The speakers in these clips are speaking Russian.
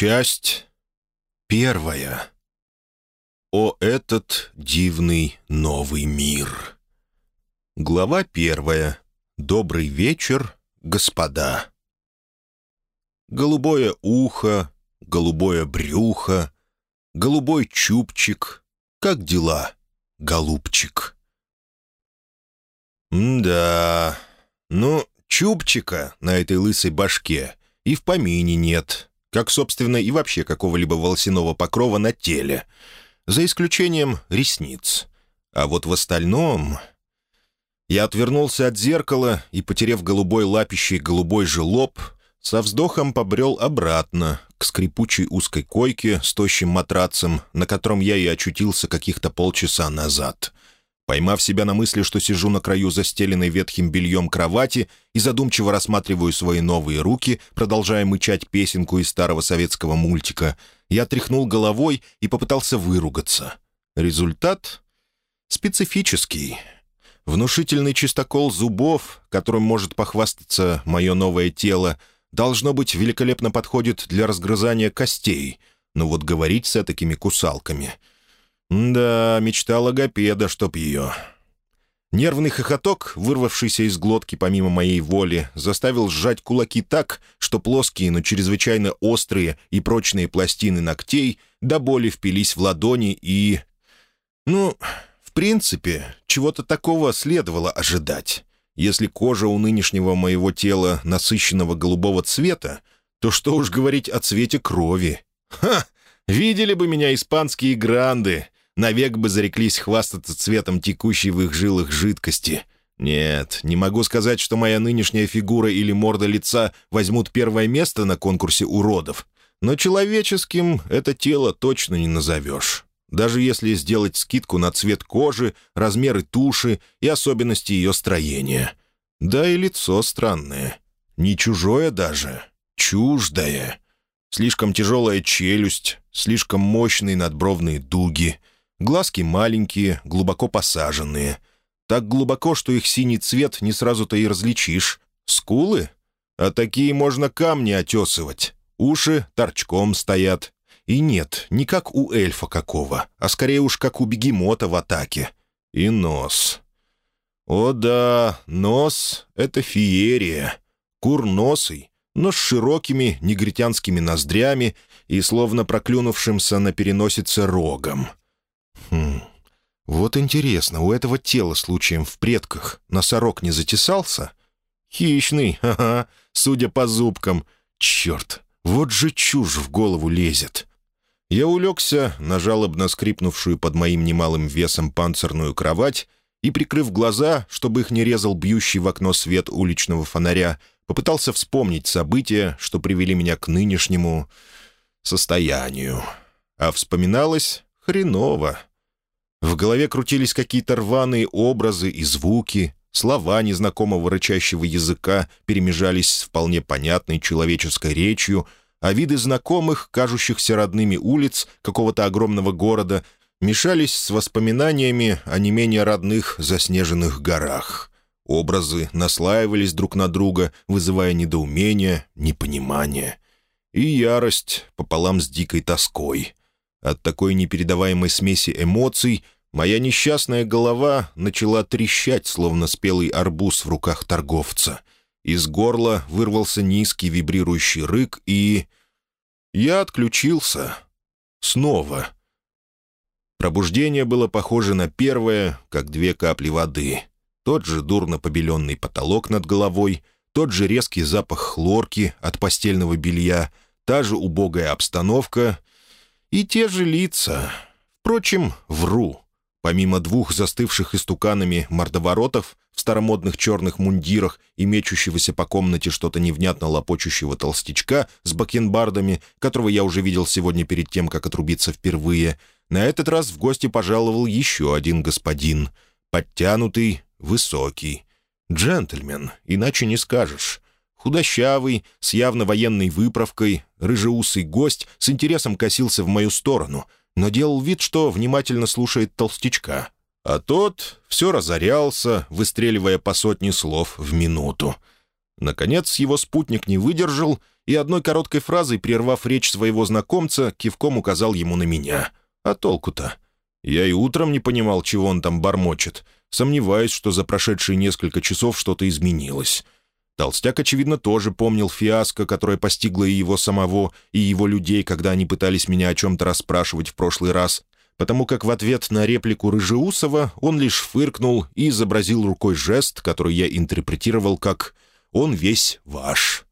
Часть первая. О этот дивный новый мир. Глава первая. Добрый вечер, господа. Голубое ухо, голубое брюхо, голубой чубчик. Как дела, голубчик? да, ну, чубчика на этой лысой башке и в помине нет как, собственно, и вообще какого-либо волосяного покрова на теле, за исключением ресниц. А вот в остальном... Я отвернулся от зеркала и, потеряв голубой лапищей голубой же лоб, со вздохом побрел обратно к скрипучей узкой койке с тощим матрацем, на котором я и очутился каких-то полчаса назад. Поймав себя на мысли, что сижу на краю застеленной ветхим бельем кровати и задумчиво рассматриваю свои новые руки, продолжая мычать песенку из старого советского мультика, я тряхнул головой и попытался выругаться. Результат специфический. Внушительный чистокол зубов, которым может похвастаться мое новое тело, должно быть, великолепно подходит для разгрызания костей, но вот говорить с такими кусалками — да, мечта логопеда, чтоб ее. Нервный хохоток, вырвавшийся из глотки помимо моей воли, заставил сжать кулаки так, что плоские, но чрезвычайно острые и прочные пластины ногтей до боли впились в ладони и... Ну, в принципе, чего-то такого следовало ожидать. Если кожа у нынешнего моего тела насыщенного голубого цвета, то что уж говорить о цвете крови. Ха! Видели бы меня испанские гранды, навек бы зареклись хвастаться цветом текущей в их жилах жидкости. Нет, не могу сказать, что моя нынешняя фигура или морда лица возьмут первое место на конкурсе уродов, но человеческим это тело точно не назовешь. Даже если сделать скидку на цвет кожи, размеры туши и особенности ее строения. Да и лицо странное. Не чужое даже, чуждое. Слишком тяжелая челюсть, слишком мощные надбровные дуги — Глазки маленькие, глубоко посаженные. Так глубоко, что их синий цвет не сразу-то и различишь. Скулы? А такие можно камни отесывать. Уши торчком стоят. И нет, не как у эльфа какого, а скорее уж как у бегемота в атаке. И нос. О да, нос — это феерия. Курносый, но с широкими негритянскими ноздрями и словно проклюнувшимся на переносице рогом. Вот интересно, у этого тела случаем в предках носорог не затесался? Хищный, ага, судя по зубкам. Черт, вот же чушь в голову лезет. Я улегся на жалобно скрипнувшую под моим немалым весом панцирную кровать и, прикрыв глаза, чтобы их не резал бьющий в окно свет уличного фонаря, попытался вспомнить события, что привели меня к нынешнему состоянию. А вспоминалось хреново. В голове крутились какие-то рваные образы и звуки, слова незнакомого рычащего языка перемежались с вполне понятной человеческой речью, а виды знакомых, кажущихся родными улиц какого-то огромного города, мешались с воспоминаниями о не менее родных заснеженных горах. Образы наслаивались друг на друга, вызывая недоумение, непонимание и ярость пополам с дикой тоской. От такой непередаваемой смеси эмоций моя несчастная голова начала трещать, словно спелый арбуз в руках торговца. Из горла вырвался низкий вибрирующий рык, и... Я отключился. Снова. Пробуждение было похоже на первое, как две капли воды. Тот же дурно побеленный потолок над головой, тот же резкий запах хлорки от постельного белья, та же убогая обстановка и те же лица. Впрочем, вру. Помимо двух застывших истуканами мордоворотов в старомодных черных мундирах и мечущегося по комнате что-то невнятно лопочущего толстячка с бакенбардами, которого я уже видел сегодня перед тем, как отрубиться впервые, на этот раз в гости пожаловал еще один господин. Подтянутый, высокий. Джентльмен, иначе не скажешь. Худощавый, с явно военной выправкой, рыжеусый гость с интересом косился в мою сторону, но делал вид, что внимательно слушает толстячка. А тот все разорялся, выстреливая по сотне слов в минуту. Наконец его спутник не выдержал и одной короткой фразой, прервав речь своего знакомца, кивком указал ему на меня. А толку-то? Я и утром не понимал, чего он там бормочет. Сомневаюсь, что за прошедшие несколько часов что-то изменилось. Толстяк, очевидно, тоже помнил фиаско, которое постигло и его самого, и его людей, когда они пытались меня о чем-то расспрашивать в прошлый раз, потому как в ответ на реплику Рыжеусова он лишь фыркнул и изобразил рукой жест, который я интерпретировал как «он весь ваш».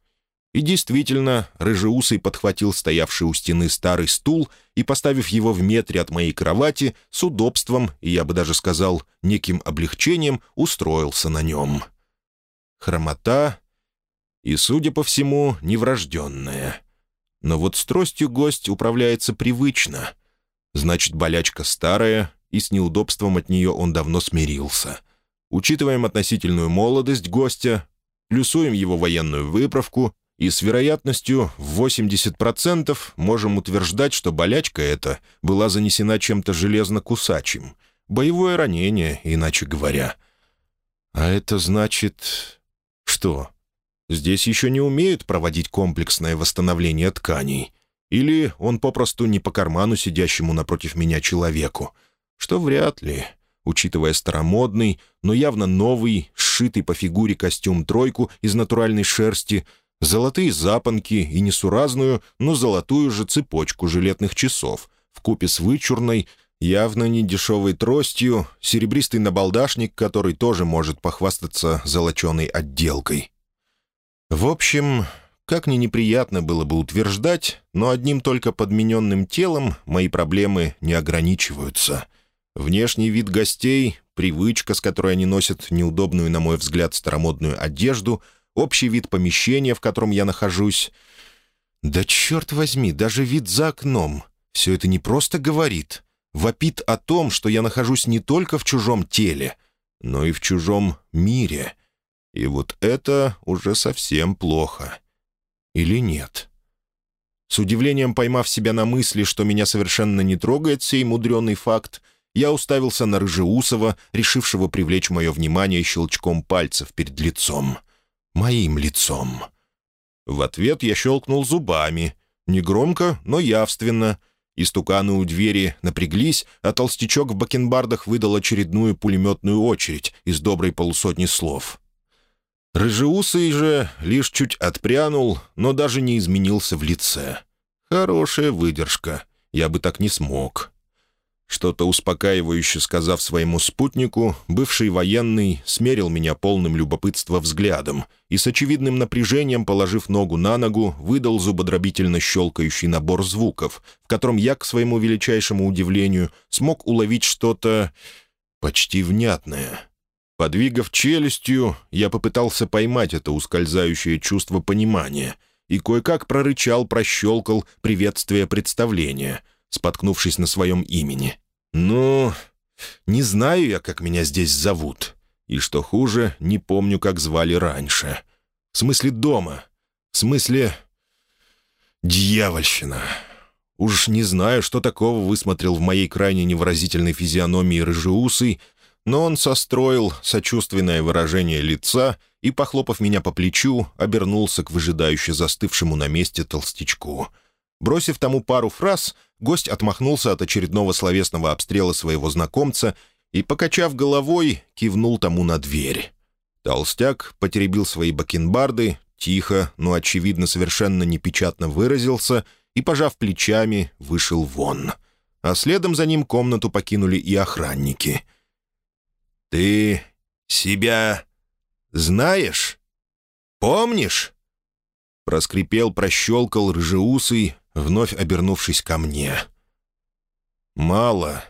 И действительно, Рыжеусый подхватил стоявший у стены старый стул и, поставив его в метре от моей кровати, с удобством, и я бы даже сказал, неким облегчением, устроился на нем. Хромота и, судя по всему, неврожденная. Но вот с тростью гость управляется привычно. Значит, болячка старая, и с неудобством от нее он давно смирился. Учитываем относительную молодость гостя, плюсуем его военную выправку — и с вероятностью в 80% можем утверждать, что болячка эта была занесена чем-то железно-кусачим. Боевое ранение, иначе говоря. А это значит... Что? Здесь еще не умеют проводить комплексное восстановление тканей. Или он попросту не по карману сидящему напротив меня человеку. Что вряд ли, учитывая старомодный, но явно новый, сшитый по фигуре костюм-тройку из натуральной шерсти — золотые запонки и несуразную, но золотую же цепочку жилетных часов, вкупе с вычурной, явно не дешевой тростью, серебристый набалдашник, который тоже может похвастаться золоченой отделкой. В общем, как ни неприятно было бы утверждать, но одним только подмененным телом мои проблемы не ограничиваются. Внешний вид гостей, привычка, с которой они носят неудобную, на мой взгляд, старомодную одежду — общий вид помещения, в котором я нахожусь. Да черт возьми, даже вид за окном. Все это не просто говорит. Вопит о том, что я нахожусь не только в чужом теле, но и в чужом мире. И вот это уже совсем плохо. Или нет? С удивлением поймав себя на мысли, что меня совершенно не трогает сей мудреный факт, я уставился на Рыжеусова, решившего привлечь мое внимание щелчком пальцев перед лицом моим лицом. В ответ я щелкнул зубами, негромко, но явственно. Истуканы у двери напряглись, а толстячок в бакенбардах выдал очередную пулеметную очередь из доброй полусотни слов. Рыжеусый же лишь чуть отпрянул, но даже не изменился в лице. Хорошая выдержка. Я бы так не смог. Что-то успокаивающе сказав своему спутнику, бывший военный смерил меня полным любопытства взглядом и с очевидным напряжением, положив ногу на ногу, выдал зубодробительно щелкающий набор звуков, в котором я, к своему величайшему удивлению, смог уловить что-то почти внятное. Подвигав челюстью, я попытался поймать это ускользающее чувство понимания и кое-как прорычал, прощелкал приветствие представления — споткнувшись на своем имени. «Ну, не знаю я, как меня здесь зовут. И что хуже, не помню, как звали раньше. В смысле дома. В смысле... Дьявольщина. Уж не знаю, что такого высмотрел в моей крайне невыразительной физиономии рыжеусый, но он состроил сочувственное выражение лица и, похлопав меня по плечу, обернулся к выжидающе застывшему на месте толстячку — Бросив тому пару фраз, гость отмахнулся от очередного словесного обстрела своего знакомца и, покачав головой, кивнул тому на дверь. Толстяк потеребил свои бакенбарды, тихо, но, очевидно, совершенно непечатно выразился и, пожав плечами, вышел вон. А следом за ним комнату покинули и охранники. «Ты себя знаешь? Помнишь?» Проскрипел, прощелкал рыжеусый, вновь обернувшись ко мне. «Мало.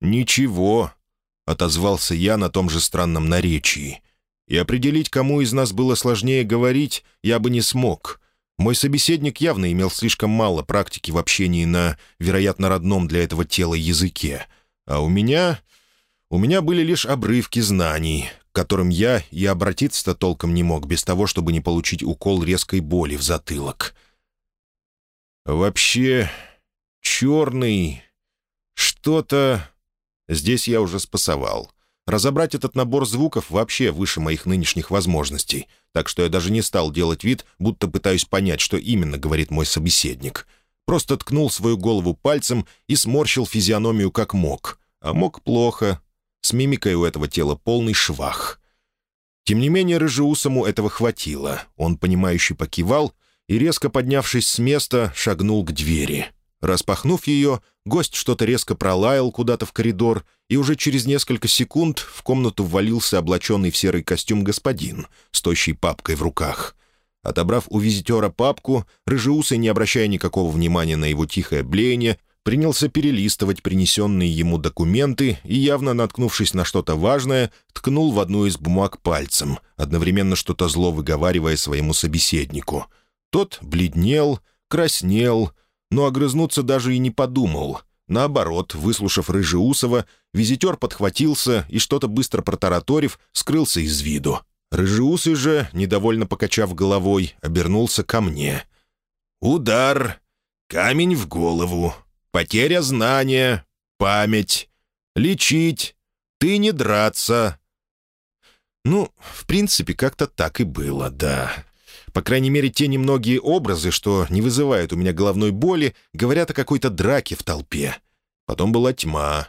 Ничего», — отозвался я на том же странном наречии. И определить, кому из нас было сложнее говорить, я бы не смог. Мой собеседник явно имел слишком мало практики в общении на, вероятно, родном для этого тела языке. А у меня... У меня были лишь обрывки знаний, которым я и обратиться-то толком не мог, без того, чтобы не получить укол резкой боли в затылок. Вообще, черный... Что-то... Здесь я уже спасовал. Разобрать этот набор звуков вообще выше моих нынешних возможностей, так что я даже не стал делать вид, будто пытаюсь понять, что именно говорит мой собеседник. Просто ткнул свою голову пальцем и сморщил физиономию как мог. А мог плохо. С мимикой у этого тела полный швах. Тем не менее, Рыжеусому этого хватило. Он, понимающе покивал и, резко поднявшись с места, шагнул к двери. Распахнув ее, гость что-то резко пролаял куда-то в коридор, и уже через несколько секунд в комнату ввалился облаченный в серый костюм господин с тощей папкой в руках. Отобрав у визитера папку, Рыжеусый, не обращая никакого внимания на его тихое блеяние, принялся перелистывать принесенные ему документы и, явно наткнувшись на что-то важное, ткнул в одну из бумаг пальцем, одновременно что-то зло выговаривая своему собеседнику. Тот бледнел, краснел, но огрызнуться даже и не подумал. Наоборот, выслушав Рыжеусова, визитер подхватился и, что-то быстро протараторив, скрылся из виду. Рыжеусый же, недовольно покачав головой, обернулся ко мне. «Удар! Камень в голову! Потеря знания, память, лечить, ты не драться. Ну, в принципе, как-то так и было, да. По крайней мере, те немногие образы, что не вызывают у меня головной боли, говорят о какой-то драке в толпе. Потом была тьма.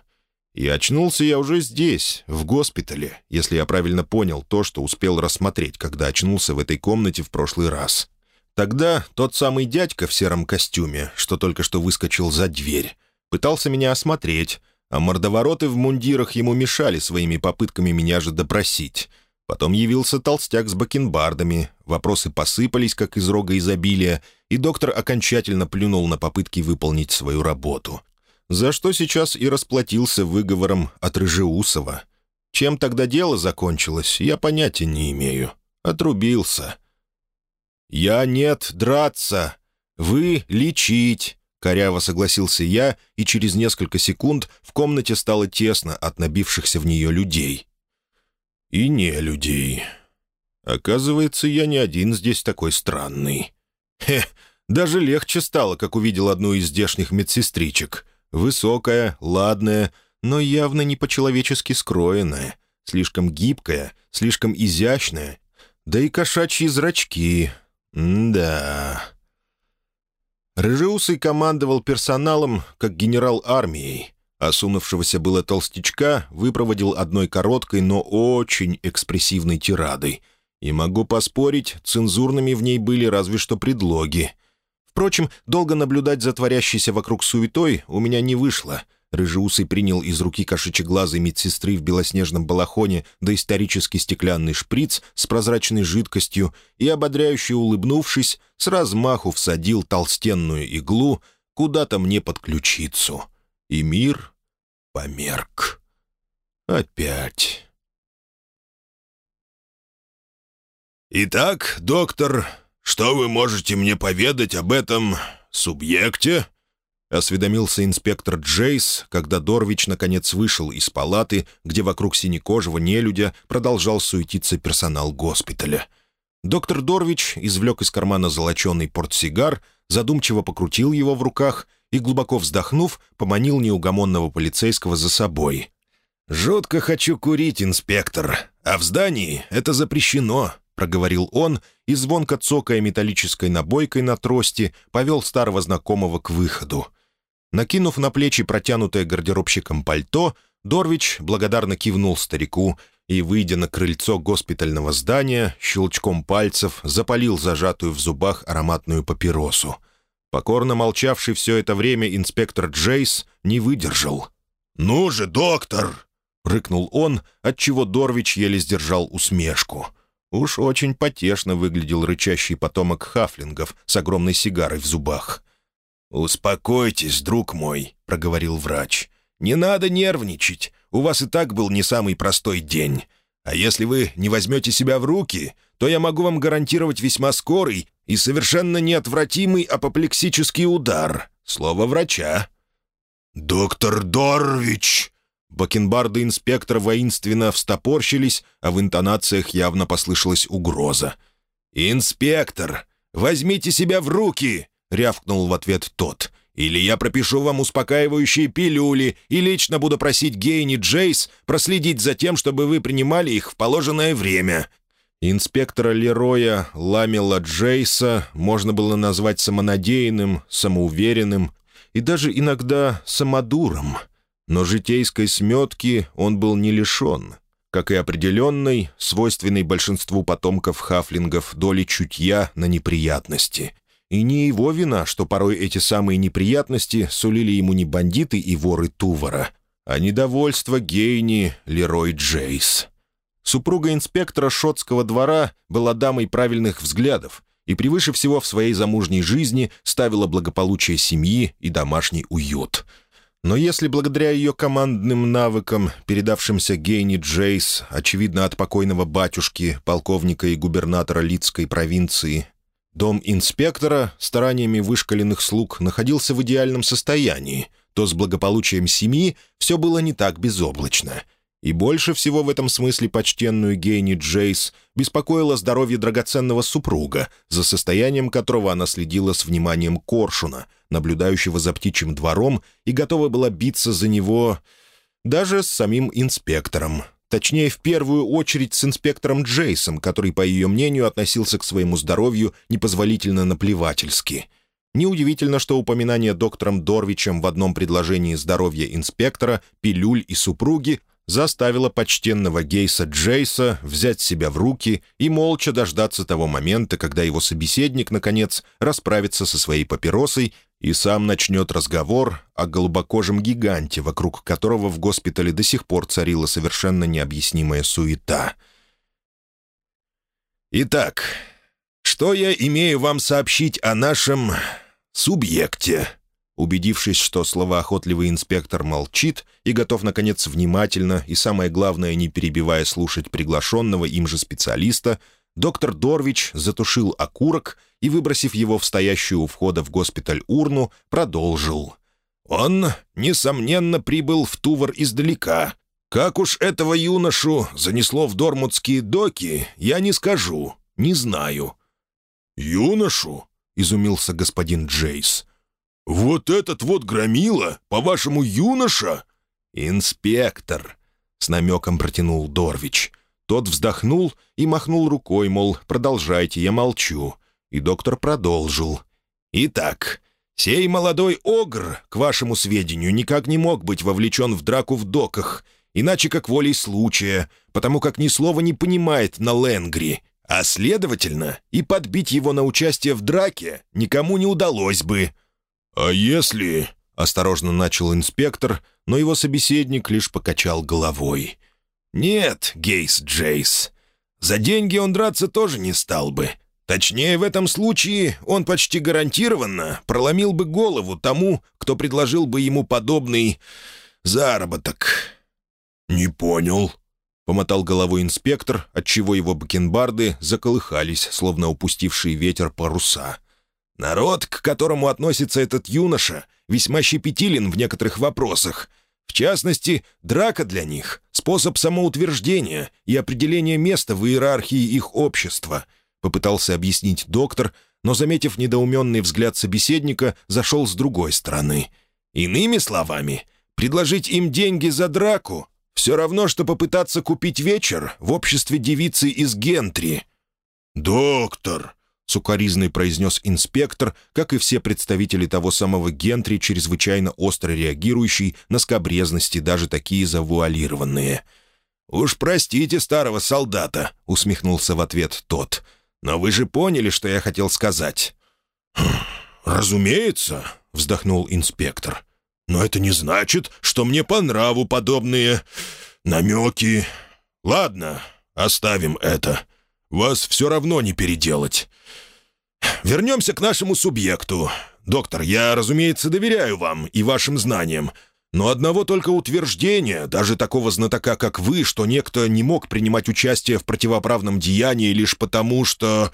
И очнулся я уже здесь, в госпитале, если я правильно понял то, что успел рассмотреть, когда очнулся в этой комнате в прошлый раз. Тогда тот самый дядька в сером костюме, что только что выскочил за дверь, пытался меня осмотреть, а мордовороты в мундирах ему мешали своими попытками меня же допросить. Потом явился толстяк с бакенбардами, вопросы посыпались, как из рога изобилия, и доктор окончательно плюнул на попытки выполнить свою работу. За что сейчас и расплатился выговором от Рыжеусова. Чем тогда дело закончилось, я понятия не имею. Отрубился. «Я нет драться, вы лечить», — коряво согласился я, и через несколько секунд в комнате стало тесно от набившихся в нее людей. И не людей. Оказывается, я не один здесь такой странный. Хе, даже легче стало, как увидел одну из здешних медсестричек. Высокая, ладная, но явно не по-человечески скроенная, слишком гибкая, слишком изящная, да и кошачьи зрачки — да. Рыжеусый командовал персоналом, как генерал армией. Осунувшегося было толстячка выпроводил одной короткой, но очень экспрессивной тирадой. И могу поспорить, цензурными в ней были разве что предлоги. Впрочем, долго наблюдать за творящейся вокруг суетой у меня не вышло — Рыжеусый принял из руки кошечеглазой медсестры в белоснежном балахоне доисторический стеклянный шприц с прозрачной жидкостью и, ободряюще улыбнувшись, с размаху всадил толстенную иглу куда-то мне под ключицу. И мир померк. Опять. «Итак, доктор, что вы можете мне поведать об этом субъекте?» осведомился инспектор Джейс, когда Дорвич наконец вышел из палаты, где вокруг синекожего нелюдя продолжал суетиться персонал госпиталя. Доктор Дорвич извлек из кармана золоченый портсигар, задумчиво покрутил его в руках и, глубоко вздохнув, поманил неугомонного полицейского за собой. «Жутко хочу курить, инспектор, а в здании это запрещено», — проговорил он и, звонко цокая металлической набойкой на трости, повел старого знакомого к выходу. Накинув на плечи протянутое гардеробщиком пальто, Дорвич благодарно кивнул старику и, выйдя на крыльцо госпитального здания, щелчком пальцев запалил зажатую в зубах ароматную папиросу. Покорно молчавший все это время инспектор Джейс не выдержал. «Ну же, доктор!» — рыкнул он, отчего Дорвич еле сдержал усмешку. Уж очень потешно выглядел рычащий потомок хафлингов с огромной сигарой в зубах. «Успокойтесь, друг мой», — проговорил врач. «Не надо нервничать. У вас и так был не самый простой день. А если вы не возьмете себя в руки, то я могу вам гарантировать весьма скорый и совершенно неотвратимый апоплексический удар. Слово врача». «Доктор Дорвич!» Бакенбарды инспектора воинственно встопорщились, а в интонациях явно послышалась угроза. «Инспектор, возьмите себя в руки!» — рявкнул в ответ тот. Или я пропишу вам успокаивающие пилюли и лично буду просить Гейни Джейс проследить за тем, чтобы вы принимали их в положенное время». Инспектора Лероя Ламела Джейса можно было назвать самонадеянным, самоуверенным и даже иногда самодуром. Но житейской сметки он был не лишен, как и определенной, свойственной большинству потомков хафлингов доли чутья на неприятности. И не его вина, что порой эти самые неприятности сулили ему не бандиты и воры Тувара, а недовольство Гейни Лерой Джейс. Супруга инспектора шотского двора была дамой правильных взглядов и превыше всего в своей замужней жизни ставила благополучие семьи и домашний уют. Но если благодаря ее командным навыкам, передавшимся Гейни Джейс, очевидно от покойного батюшки, полковника и губернатора Лидской провинции, Дом инспектора стараниями вышкаленных слуг находился в идеальном состоянии, то с благополучием семьи все было не так безоблачно. И больше всего в этом смысле почтенную Гейни Джейс беспокоило здоровье драгоценного супруга, за состоянием которого она следила с вниманием Коршуна, наблюдающего за птичьим двором, и готова была биться за него даже с самим инспектором, Точнее, в первую очередь с инспектором Джейсом, который, по ее мнению, относился к своему здоровью непозволительно наплевательски. Неудивительно, что упоминание доктором Дорвичем в одном предложении здоровья инспектора, пилюль и супруги заставило почтенного Гейса Джейса взять себя в руки и молча дождаться того момента, когда его собеседник, наконец, расправится со своей папиросой и сам начнет разговор о голубокожем гиганте, вокруг которого в госпитале до сих пор царила совершенно необъяснимая суета. «Итак, что я имею вам сообщить о нашем субъекте?» Убедившись, что словоохотливый инспектор молчит и готов, наконец, внимательно и, самое главное, не перебивая слушать приглашенного им же специалиста, доктор Дорвич затушил окурок и, выбросив его в стоящую у входа в госпиталь урну, продолжил. «Он, несомненно, прибыл в Тувар издалека. Как уж этого юношу занесло в Дормутские доки, я не скажу, не знаю». «Юношу?» — изумился господин Джейс. «Вот этот вот громила, по-вашему, юноша?» «Инспектор», — с намеком протянул Дорвич. Тот вздохнул и махнул рукой, мол, продолжайте, я молчу. И доктор продолжил. «Итак, сей молодой огр, к вашему сведению, никак не мог быть вовлечен в драку в доках, иначе как волей случая, потому как ни слова не понимает на Ленгри, а, следовательно, и подбить его на участие в драке никому не удалось бы». «А если...» — осторожно начал инспектор, но его собеседник лишь покачал головой. «Нет, Гейс Джейс, за деньги он драться тоже не стал бы. Точнее, в этом случае он почти гарантированно проломил бы голову тому, кто предложил бы ему подобный заработок». «Не понял», — помотал головой инспектор, отчего его бакенбарды заколыхались, словно упустившие ветер паруса. «Народ, к которому относится этот юноша, весьма щепетилен в некоторых вопросах — в частности, драка для них — способ самоутверждения и определения места в иерархии их общества, попытался объяснить доктор, но, заметив недоуменный взгляд собеседника, зашел с другой стороны. Иными словами, предложить им деньги за драку — все равно, что попытаться купить вечер в обществе девицы из Гентри. «Доктор!» — сукоризный произнес инспектор, как и все представители того самого Гентри, чрезвычайно остро реагирующий на скобрезности, даже такие завуалированные. «Уж простите старого солдата», — усмехнулся в ответ тот. «Но вы же поняли, что я хотел сказать». «Хм, «Разумеется», — вздохнул инспектор. «Но это не значит, что мне по нраву подобные намеки. Ладно, оставим это. Вас все равно не переделать. Вернемся к нашему субъекту. Доктор, я, разумеется, доверяю вам и вашим знаниям, но одного только утверждения, даже такого знатока, как вы, что некто не мог принимать участие в противоправном деянии лишь потому, что...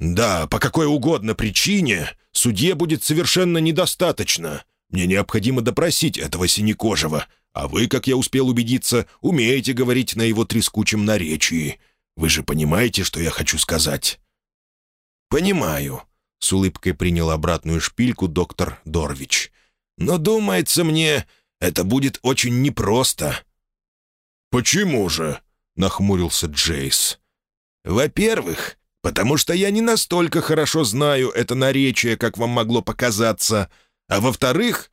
Да, по какой угодно причине, судье будет совершенно недостаточно. Мне необходимо допросить этого синекожего, а вы, как я успел убедиться, умеете говорить на его трескучем наречии. Вы же понимаете, что я хочу сказать?» «Понимаю», — с улыбкой принял обратную шпильку доктор Дорвич. «Но, думается мне, это будет очень непросто». «Почему же?» — нахмурился Джейс. «Во-первых, потому что я не настолько хорошо знаю это наречие, как вам могло показаться. А во-вторых,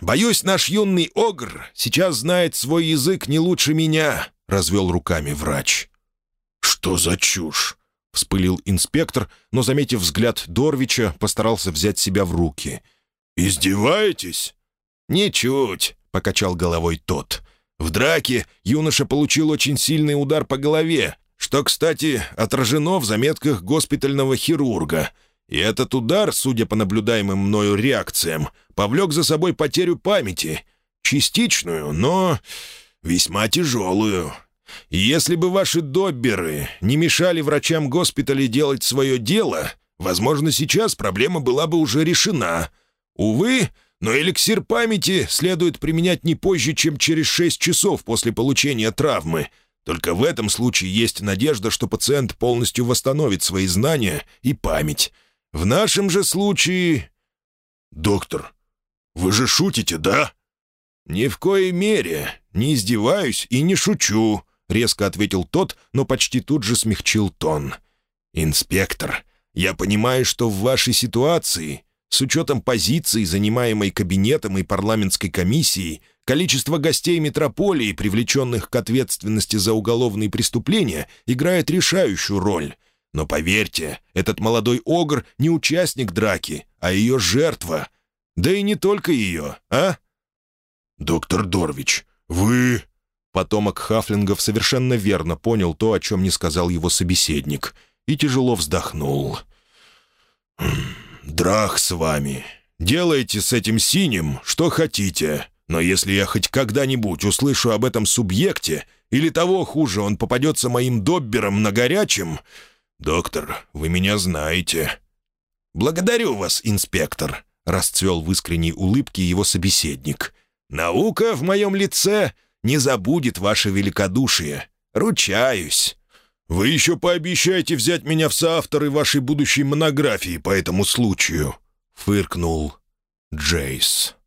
боюсь, наш юный огр сейчас знает свой язык не лучше меня», — развел руками врач. «Что за чушь?» — вспылил инспектор, но, заметив взгляд Дорвича, постарался взять себя в руки. «Издеваетесь?» «Ничуть», — покачал головой тот. «В драке юноша получил очень сильный удар по голове, что, кстати, отражено в заметках госпитального хирурга. И этот удар, судя по наблюдаемым мною реакциям, повлек за собой потерю памяти. Частичную, но весьма тяжелую. Если бы ваши добберы не мешали врачам госпиталя делать свое дело, возможно, сейчас проблема была бы уже решена. Увы, но эликсир памяти следует применять не позже, чем через шесть часов после получения травмы. Только в этом случае есть надежда, что пациент полностью восстановит свои знания и память. В нашем же случае... «Доктор, вы же шутите, да?» «Ни в коей мере. Не издеваюсь и не шучу. — резко ответил тот, но почти тут же смягчил тон. «Инспектор, я понимаю, что в вашей ситуации, с учетом позиции, занимаемой кабинетом и парламентской комиссией, количество гостей метрополии, привлеченных к ответственности за уголовные преступления, играет решающую роль. Но поверьте, этот молодой огр не участник драки, а ее жертва. Да и не только ее, а?» «Доктор Дорвич, вы...» Потомок Хафлингов совершенно верно понял то, о чем не сказал его собеседник, и тяжело вздохнул. «Хм, «Драх с вами. Делайте с этим синим, что хотите. Но если я хоть когда-нибудь услышу об этом субъекте, или того хуже, он попадется моим доббером на горячем... Доктор, вы меня знаете». «Благодарю вас, инспектор», — расцвел в искренней улыбке его собеседник. «Наука в моем лице не забудет ваше великодушие. Ручаюсь». «Вы еще пообещаете взять меня в соавторы вашей будущей монографии по этому случаю», — фыркнул Джейс.